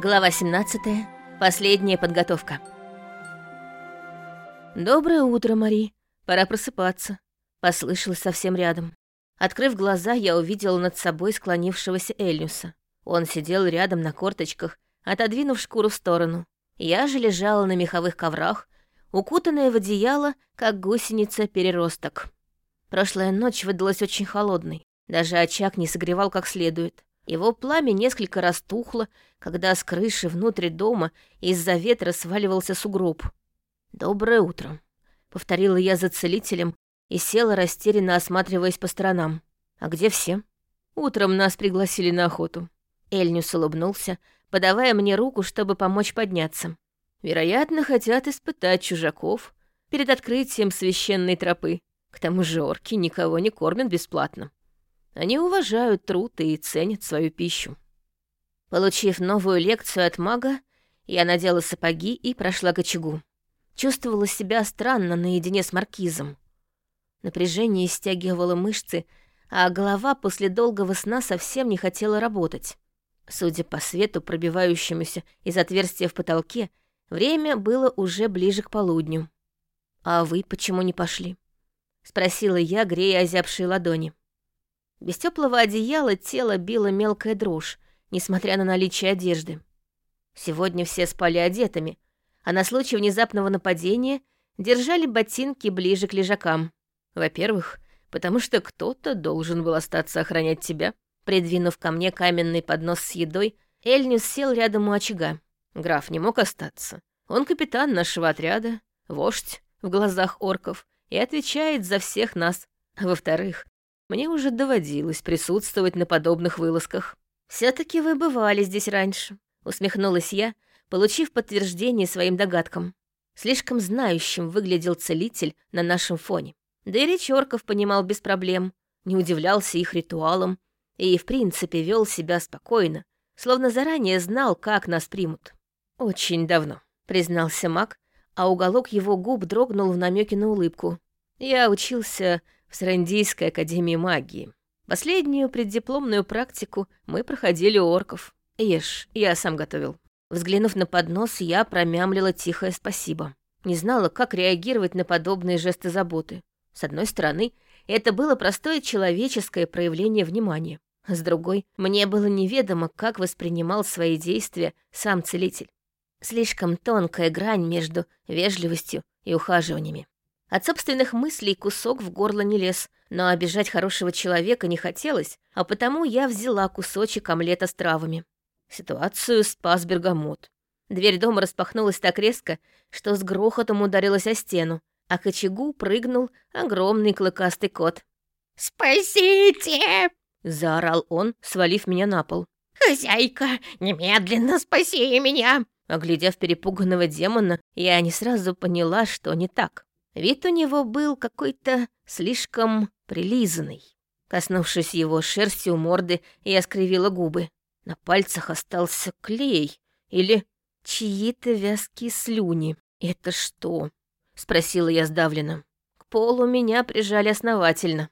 Глава 17. Последняя подготовка. «Доброе утро, Мари. Пора просыпаться», — послышалось совсем рядом. Открыв глаза, я увидела над собой склонившегося Эльнюса. Он сидел рядом на корточках, отодвинув шкуру в сторону. Я же лежала на меховых коврах, укутанная в одеяло, как гусеница-переросток. Прошлая ночь выдалась очень холодной. Даже очаг не согревал как следует. Его пламя несколько раз тухло, когда с крыши внутрь дома из-за ветра сваливался сугроб. «Доброе утро», — повторила я за целителем и села растерянно, осматриваясь по сторонам. «А где все?» «Утром нас пригласили на охоту». Эльнюс улыбнулся, подавая мне руку, чтобы помочь подняться. «Вероятно, хотят испытать чужаков перед открытием священной тропы. К тому же орки никого не кормят бесплатно». Они уважают труд и ценят свою пищу. Получив новую лекцию от мага, я надела сапоги и прошла к очагу. Чувствовала себя странно наедине с маркизом. Напряжение стягивало мышцы, а голова после долгого сна совсем не хотела работать. Судя по свету, пробивающемуся из отверстия в потолке, время было уже ближе к полудню. «А вы почему не пошли?» — спросила я, грея озябшие ладони. Без теплого одеяла тело било мелкая дрожь, несмотря на наличие одежды. Сегодня все спали одетыми, а на случай внезапного нападения держали ботинки ближе к лежакам. Во-первых, потому что кто-то должен был остаться охранять тебя. Придвинув ко мне каменный поднос с едой, Эльнюс сел рядом у очага. Граф не мог остаться. Он капитан нашего отряда, вождь в глазах орков и отвечает за всех нас. Во-вторых, мне уже доводилось присутствовать на подобных вылазках. все таки вы бывали здесь раньше», — усмехнулась я, получив подтверждение своим догадкам. Слишком знающим выглядел целитель на нашем фоне. Да и Речорков понимал без проблем, не удивлялся их ритуалам и, в принципе, вел себя спокойно, словно заранее знал, как нас примут. «Очень давно», — признался маг, а уголок его губ дрогнул в намеке на улыбку. «Я учился в Сарандийской академии магии. Последнюю преддипломную практику мы проходили у орков. Ешь, я сам готовил. Взглянув на поднос, я промямлила тихое спасибо. Не знала, как реагировать на подобные жесты заботы. С одной стороны, это было простое человеческое проявление внимания. С другой, мне было неведомо, как воспринимал свои действия сам целитель. Слишком тонкая грань между вежливостью и ухаживаниями. От собственных мыслей кусок в горло не лез, но обижать хорошего человека не хотелось, а потому я взяла кусочек омлета с травами. Ситуацию спас бергамот. Дверь дома распахнулась так резко, что с грохотом ударилась о стену, а к очагу прыгнул огромный клыкастый кот. «Спасите!» — заорал он, свалив меня на пол. «Хозяйка, немедленно спаси меня!» Оглядев перепуганного демона, я не сразу поняла, что не так. Вид у него был какой-то слишком прилизанный. Коснувшись его шерстью морды, я скривила губы. На пальцах остался клей или чьи-то вязкие слюни. «Это что?» — спросила я сдавленно. К полу меня прижали основательно.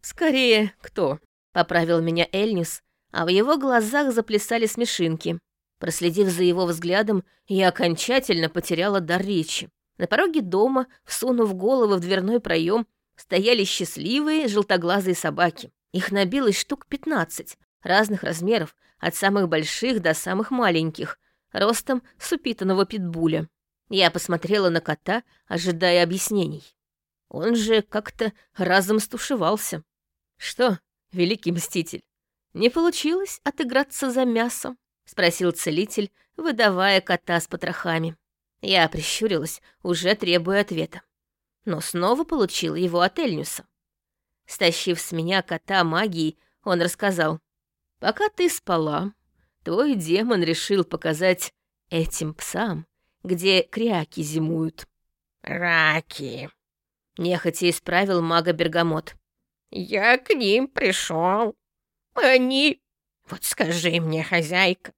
«Скорее, кто?» — поправил меня Эльнис, а в его глазах заплясали смешинки. Проследив за его взглядом, я окончательно потеряла дар речи. На пороге дома, всунув головы в дверной проем, стояли счастливые желтоглазые собаки. Их набилось штук пятнадцать, разных размеров, от самых больших до самых маленьких, ростом с питбуля. Я посмотрела на кота, ожидая объяснений. Он же как-то разом стушевался. «Что, великий мститель, не получилось отыграться за мясо?» — спросил целитель, выдавая кота с потрохами. Я прищурилась, уже требуя ответа. Но снова получила его от Эльнюса. Стащив с меня кота магией, он рассказал. «Пока ты спала, твой демон решил показать этим псам, где кряки зимуют». «Раки», — нехотя исправил мага Бергамот. «Я к ним пришел. Они... Вот скажи мне, хозяйка,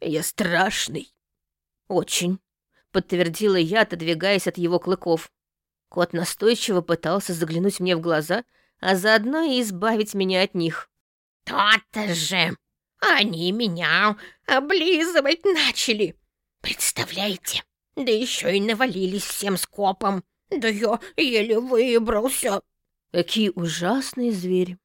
я страшный». «Очень», подтвердила я, отодвигаясь от его клыков. Кот настойчиво пытался заглянуть мне в глаза, а заодно и избавить меня от них. «То-то же! Они меня облизывать начали. Представляете? Да еще и навалились всем скопом. Да я еле выбрался. Какие ужасные звери.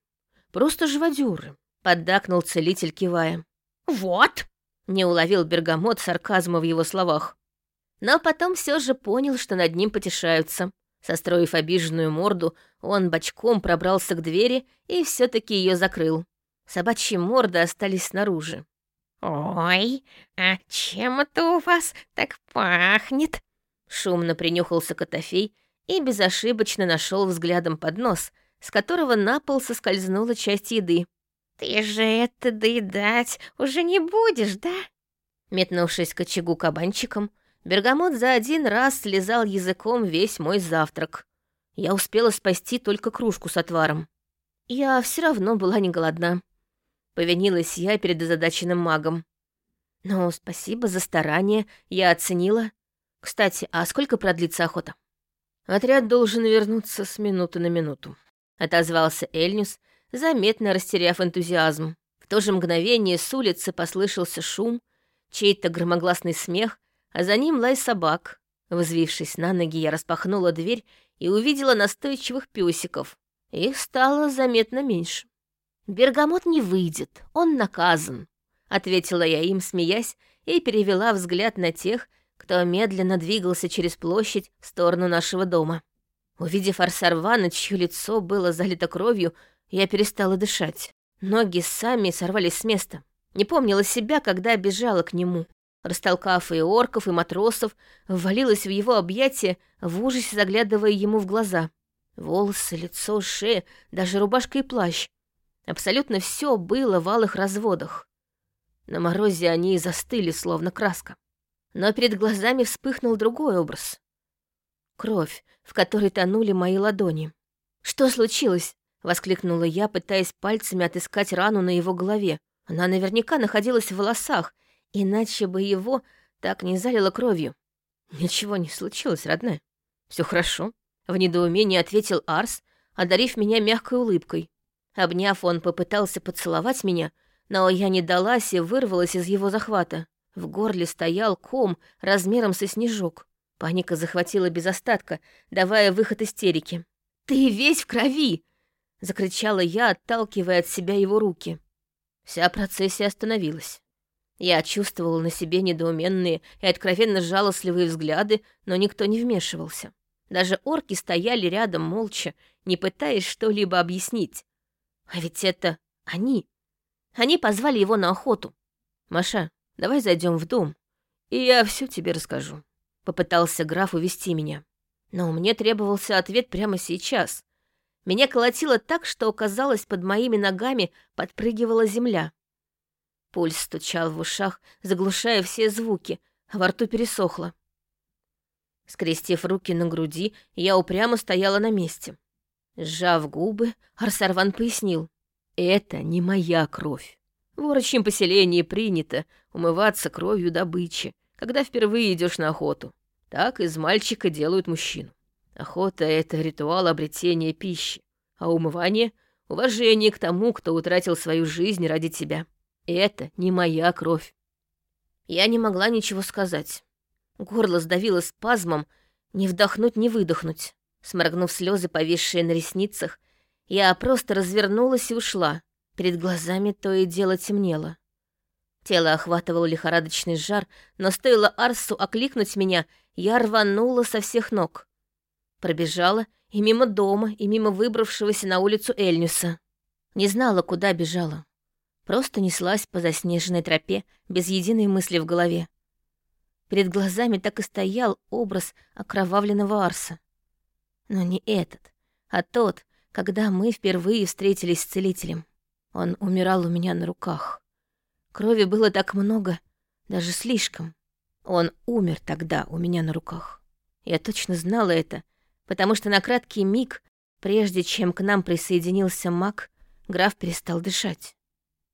Просто живодеры, поддакнул целитель, кивая. Вот, не уловил Бергамот сарказма в его словах. Но потом все же понял, что над ним потешаются. Состроив обиженную морду, он бочком пробрался к двери и все таки ее закрыл. Собачьи морды остались снаружи. «Ой, а чем это у вас так пахнет?» Шумно принюхался Котофей и безошибочно нашел взглядом поднос, с которого на пол соскользнула часть еды. «Ты же это доедать уже не будешь, да?» Метнувшись к очагу кабанчиком, Бергамот за один раз слезал языком весь мой завтрак. Я успела спасти только кружку с отваром. Я все равно была не голодна. Повинилась я перед озадаченным магом. Но спасибо за старание, я оценила. Кстати, а сколько продлится охота? Отряд должен вернуться с минуты на минуту. Отозвался Эльнюс, заметно растеряв энтузиазм. В то же мгновение с улицы послышался шум, чей-то громогласный смех, а за ним лай собак. Взвившись на ноги, я распахнула дверь и увидела настойчивых пёсиков. Их стало заметно меньше. «Бергамот не выйдет, он наказан», — ответила я им, смеясь, и перевела взгляд на тех, кто медленно двигался через площадь в сторону нашего дома. Увидев Арсарвана, чье лицо было залито кровью, я перестала дышать. Ноги сами сорвались с места. Не помнила себя, когда бежала к нему. Растолкав и орков, и матросов, ввалилась в его объятия, в ужасе заглядывая ему в глаза. Волосы, лицо, шея, даже рубашка и плащ. Абсолютно все было в алых разводах. На морозе они застыли, словно краска. Но перед глазами вспыхнул другой образ. Кровь, в которой тонули мои ладони. «Что случилось?» — воскликнула я, пытаясь пальцами отыскать рану на его голове. Она наверняка находилась в волосах, иначе бы его так не залило кровью. «Ничего не случилось, родная. Все хорошо», — в недоумении ответил Арс, одарив меня мягкой улыбкой. Обняв, он попытался поцеловать меня, но я не далась и вырвалась из его захвата. В горле стоял ком размером со снежок. Паника захватила без остатка, давая выход истерике. «Ты весь в крови!» — закричала я, отталкивая от себя его руки. Вся процессия остановилась. Я чувствовала на себе недоуменные и откровенно жалостливые взгляды, но никто не вмешивался. Даже орки стояли рядом молча, не пытаясь что-либо объяснить. А ведь это они. Они позвали его на охоту. «Маша, давай зайдем в дом, и я все тебе расскажу». Попытался граф увести меня. Но мне требовался ответ прямо сейчас, меня колотило так, что, казалось, под моими ногами подпрыгивала земля. Пульс стучал в ушах, заглушая все звуки, а во рту пересохло. Скрестив руки на груди, я упрямо стояла на месте. Сжав губы, Арсарван пояснил. «Это не моя кровь. В орочьем поселении принято умываться кровью добычи, когда впервые идешь на охоту. Так из мальчика делают мужчину. Охота — это ритуал обретения пищи, а умывание — уважение к тому, кто утратил свою жизнь ради тебя. Это не моя кровь. Я не могла ничего сказать. Горло сдавило спазмом, не вдохнуть, не выдохнуть. Сморгнув слезы, повисшие на ресницах, я просто развернулась и ушла. Перед глазами то и дело темнело. Тело охватывал лихорадочный жар, но стоило Арсу окликнуть меня, я рванула со всех ног. Пробежала и мимо дома, и мимо выбравшегося на улицу Эльнюса. Не знала, куда бежала. Просто неслась по заснеженной тропе, без единой мысли в голове. Перед глазами так и стоял образ окровавленного Арса. Но не этот, а тот, когда мы впервые встретились с целителем. Он умирал у меня на руках. Крови было так много, даже слишком. Он умер тогда у меня на руках. Я точно знала это, потому что на краткий миг, прежде чем к нам присоединился маг, граф перестал дышать.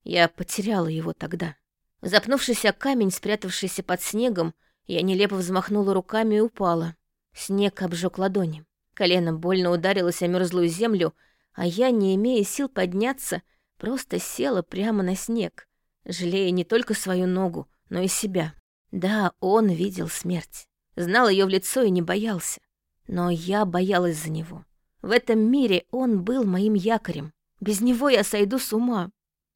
Я потеряла его тогда. Запнувшись о камень, спрятавшийся под снегом, я нелепо взмахнула руками и упала. Снег обжег ладони. Колено больно ударилось о мерзлую землю, а я, не имея сил подняться, просто села прямо на снег, жалея не только свою ногу, но и себя. Да, он видел смерть, знал ее в лицо и не боялся. Но я боялась за него. В этом мире он был моим якорем. Без него я сойду с ума.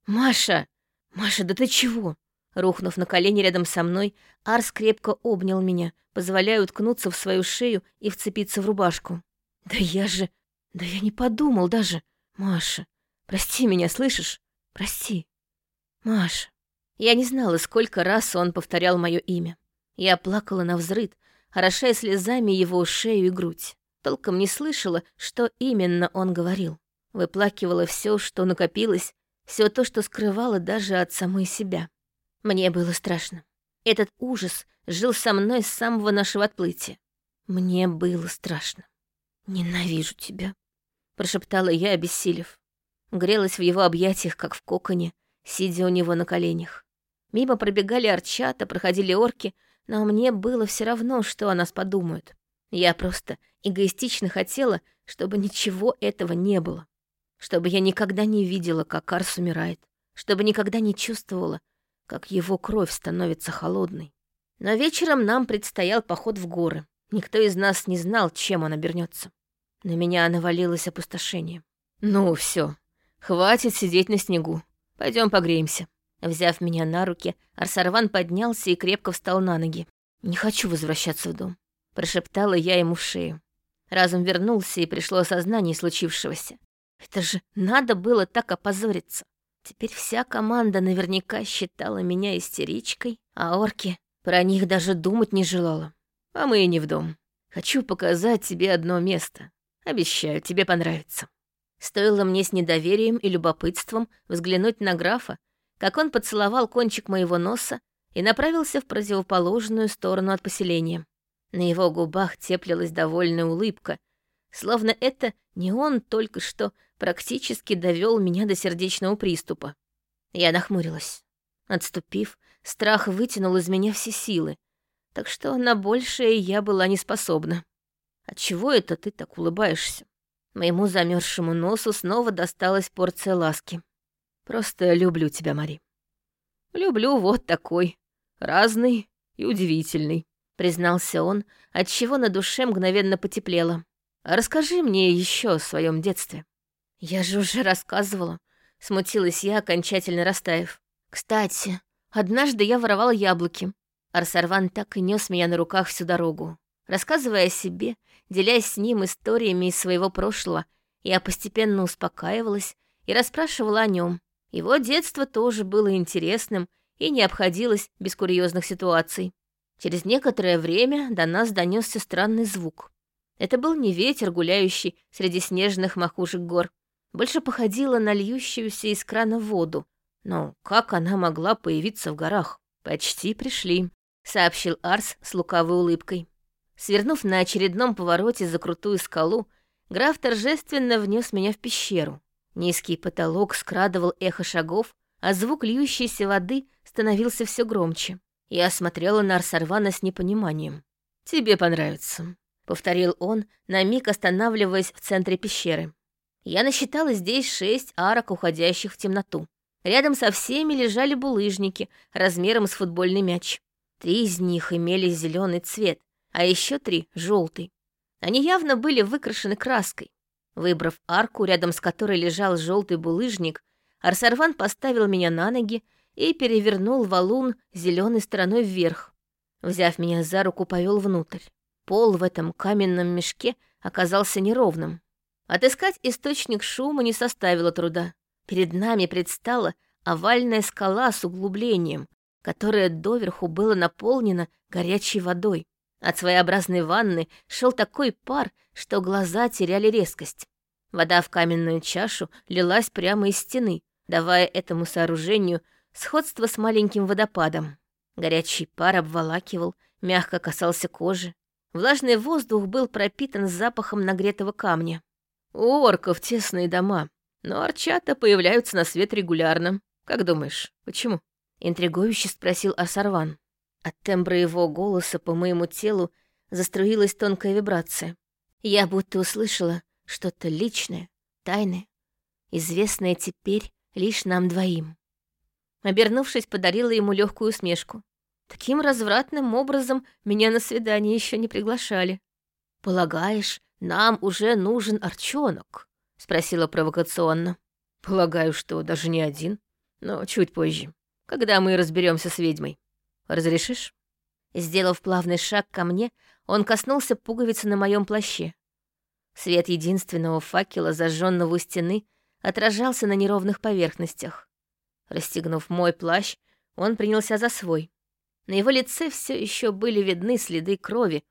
«Маша! Маша, да ты чего?» Рухнув на колени рядом со мной, Арс крепко обнял меня, позволяя уткнуться в свою шею и вцепиться в рубашку. «Да я же... Да я не подумал даже. Маша, прости меня, слышишь? Прости. Маша». Я не знала, сколько раз он повторял мое имя. Я плакала на взрыд, орошая слезами его шею и грудь. Толком не слышала, что именно он говорил. Выплакивала все, что накопилось, все то, что скрывала даже от самой себя. Мне было страшно. Этот ужас жил со мной с самого нашего отплытия. Мне было страшно. «Ненавижу тебя», — прошептала я, обессилев. Грелась в его объятиях, как в коконе, сидя у него на коленях. Мимо пробегали арчата, проходили орки, но мне было все равно, что о нас подумают. Я просто эгоистично хотела, чтобы ничего этого не было. Чтобы я никогда не видела, как Арс умирает. Чтобы никогда не чувствовала, как его кровь становится холодной. Но вечером нам предстоял поход в горы. Никто из нас не знал, чем он обернется. На меня навалилось опустошение. «Ну все, хватит сидеть на снегу. Пойдем погреемся». Взяв меня на руки, Арсарван поднялся и крепко встал на ноги. «Не хочу возвращаться в дом», — прошептала я ему в шею. Разум вернулся, и пришло осознание случившегося. Это же надо было так опозориться. Теперь вся команда наверняка считала меня истеричкой, а орки про них даже думать не желала. А мы и не в дом. Хочу показать тебе одно место. Обещаю, тебе понравится. Стоило мне с недоверием и любопытством взглянуть на графа, как он поцеловал кончик моего носа и направился в противоположную сторону от поселения. На его губах теплилась довольная улыбка, словно это не он только что практически довел меня до сердечного приступа. Я нахмурилась. Отступив, страх вытянул из меня все силы, так что на большее я была не способна. «Отчего это ты так улыбаешься?» Моему замерзшему носу снова досталась порция ласки. «Просто люблю тебя, Мари. Люблю вот такой, разный и удивительный», — признался он, отчего на душе мгновенно потеплело. «Расскажи мне еще о своем детстве». «Я же уже рассказывала», — смутилась я, окончательно растаяв. «Кстати, однажды я воровала яблоки». Арсарван так и нес меня на руках всю дорогу. Рассказывая о себе, делясь с ним историями из своего прошлого, я постепенно успокаивалась и расспрашивала о нем. Его детство тоже было интересным и не обходилось без курьезных ситуаций. Через некоторое время до нас донесся странный звук. Это был не ветер, гуляющий среди снежных макушек гор, больше походила на льющуюся из крана воду. Но как она могла появиться в горах? Почти пришли, сообщил Арс с лукавой улыбкой. Свернув на очередном повороте за крутую скалу, граф торжественно внес меня в пещеру. Низкий потолок скрадывал эхо шагов, а звук льющейся воды становился все громче. Я смотрела на Арсарвана с непониманием. «Тебе понравится», — повторил он, на миг останавливаясь в центре пещеры. Я насчитала здесь шесть арок, уходящих в темноту. Рядом со всеми лежали булыжники размером с футбольный мяч. Три из них имели зеленый цвет, а еще три — желтый. Они явно были выкрашены краской. Выбрав арку, рядом с которой лежал желтый булыжник, Арсарван поставил меня на ноги и перевернул валун зеленой стороной вверх. Взяв меня за руку, повел внутрь. Пол в этом каменном мешке оказался неровным. Отыскать источник шума не составило труда. Перед нами предстала овальная скала с углублением, которое доверху было наполнено горячей водой. От своеобразной ванны шел такой пар, что глаза теряли резкость. Вода в каменную чашу лилась прямо из стены, давая этому сооружению сходство с маленьким водопадом. Горячий пар обволакивал, мягко касался кожи. Влажный воздух был пропитан запахом нагретого камня. У орков тесные дома, но арчата появляются на свет регулярно. Как думаешь, почему?» Интригующе спросил Асарван. От тембра его голоса по моему телу заструилась тонкая вибрация. Я будто услышала что-то личное, тайное, известное теперь лишь нам двоим. Обернувшись, подарила ему легкую усмешку. Таким развратным образом меня на свидание еще не приглашали. «Полагаешь, нам уже нужен арчонок?» — спросила провокационно. «Полагаю, что даже не один, но чуть позже, когда мы разберемся с ведьмой. Разрешишь?» Сделав плавный шаг ко мне, он коснулся пуговицы на моем плаще. Свет единственного факела, зажженного у стены, отражался на неровных поверхностях. Расстегнув мой плащ, он принялся за свой. На его лице все еще были видны следы крови,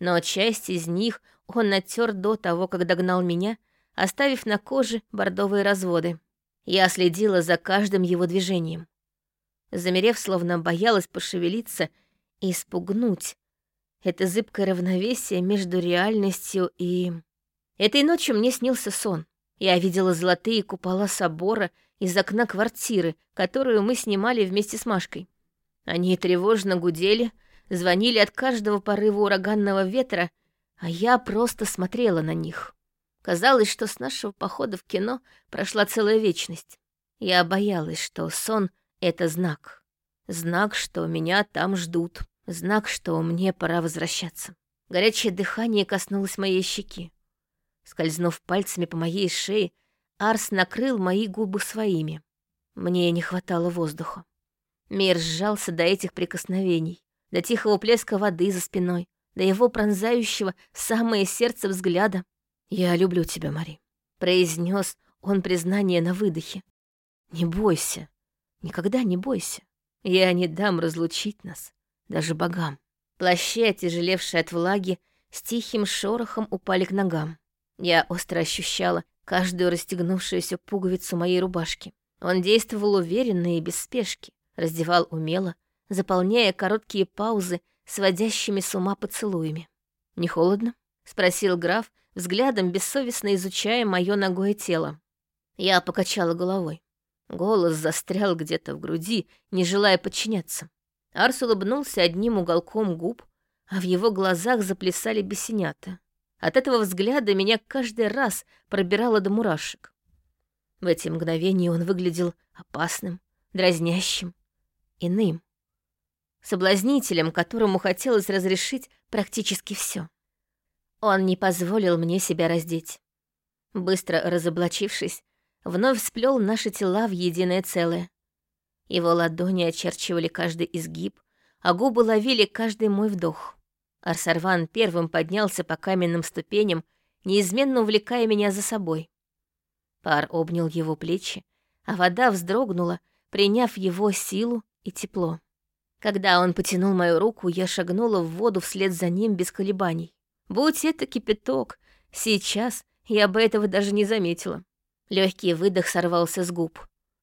но часть из них он натер до того, как догнал меня, оставив на коже бордовые разводы. Я следила за каждым его движением. Замерев, словно боялась пошевелиться и испугнуть. Это зыбкое равновесие между реальностью и... Этой ночью мне снился сон. Я видела золотые купола собора из окна квартиры, которую мы снимали вместе с Машкой. Они тревожно гудели, звонили от каждого порыва ураганного ветра, а я просто смотрела на них. Казалось, что с нашего похода в кино прошла целая вечность. Я боялась, что сон — это знак. Знак, что меня там ждут. Знак, что мне пора возвращаться. Горячее дыхание коснулось моей щеки. Скользнув пальцами по моей шее, Арс накрыл мои губы своими. Мне не хватало воздуха. Мир сжался до этих прикосновений, до тихого плеска воды за спиной, до его пронзающего самое сердце взгляда. «Я люблю тебя, Мари», — произнес он признание на выдохе. «Не бойся, никогда не бойся. Я не дам разлучить нас, даже богам». Плащи, отяжелевшие от влаги, с тихим шорохом упали к ногам. Я остро ощущала каждую расстегнувшуюся пуговицу моей рубашки. Он действовал уверенно и без спешки, раздевал умело, заполняя короткие паузы сводящими с ума поцелуями. «Не холодно?» — спросил граф, взглядом бессовестно изучая мое ногое тело. Я покачала головой. Голос застрял где-то в груди, не желая подчиняться. Арс улыбнулся одним уголком губ, а в его глазах заплясали бесенята. От этого взгляда меня каждый раз пробирало до мурашек. В эти мгновения он выглядел опасным, дразнящим, иным. Соблазнителем, которому хотелось разрешить практически все. Он не позволил мне себя раздеть. Быстро разоблачившись, вновь сплел наши тела в единое целое. Его ладони очерчивали каждый изгиб, а губы ловили каждый мой вдох. Арсарван первым поднялся по каменным ступеням, неизменно увлекая меня за собой. Пар обнял его плечи, а вода вздрогнула, приняв его силу и тепло. Когда он потянул мою руку, я шагнула в воду вслед за ним без колебаний. Будь это кипяток, сейчас я бы этого даже не заметила. Легкий выдох сорвался с губ.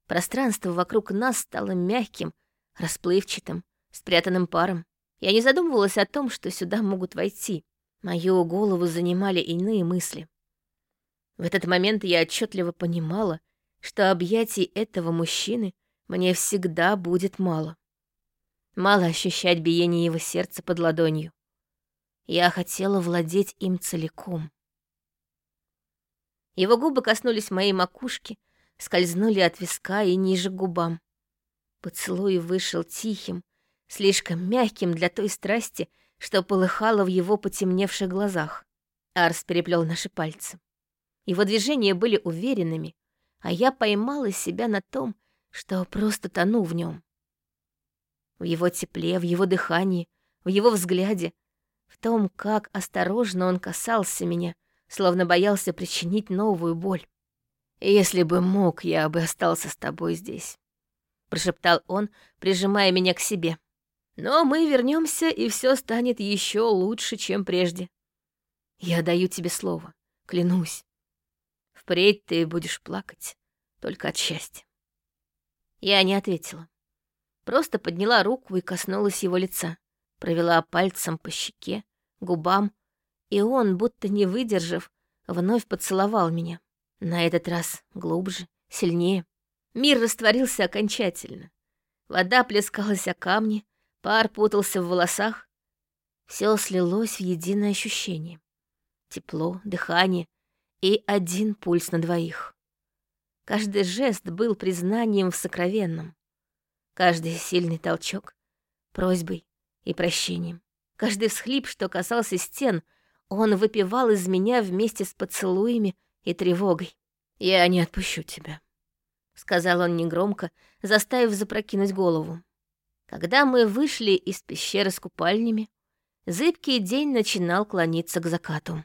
Пространство вокруг нас стало мягким, расплывчатым, спрятанным паром. Я не задумывалась о том, что сюда могут войти. Мою голову занимали иные мысли. В этот момент я отчетливо понимала, что объятий этого мужчины мне всегда будет мало. Мало ощущать биение его сердца под ладонью. Я хотела владеть им целиком. Его губы коснулись моей макушки, скользнули от виска и ниже к губам. Поцелуй вышел тихим, слишком мягким для той страсти, что полыхало в его потемневших глазах. Арс переплел наши пальцы. Его движения были уверенными, а я поймала себя на том, что просто тону в нем. В его тепле, в его дыхании, в его взгляде, в том, как осторожно он касался меня, словно боялся причинить новую боль. «Если бы мог, я бы остался с тобой здесь», — прошептал он, прижимая меня к себе. Но мы вернемся, и все станет еще лучше, чем прежде. Я даю тебе слово, клянусь. Впредь ты будешь плакать только от счастья. Я не ответила. Просто подняла руку и коснулась его лица. Провела пальцем по щеке, губам, и он, будто не выдержав, вновь поцеловал меня. На этот раз глубже, сильнее. Мир растворился окончательно. Вода плескалась о камни, Пар путался в волосах. Все слилось в единое ощущение. Тепло, дыхание и один пульс на двоих. Каждый жест был признанием в сокровенном. Каждый сильный толчок — просьбой и прощением. Каждый всхлип, что касался стен, он выпивал из меня вместе с поцелуями и тревогой. «Я не отпущу тебя», — сказал он негромко, заставив запрокинуть голову. Когда мы вышли из пещеры с купальнями, зыбкий день начинал клониться к закату.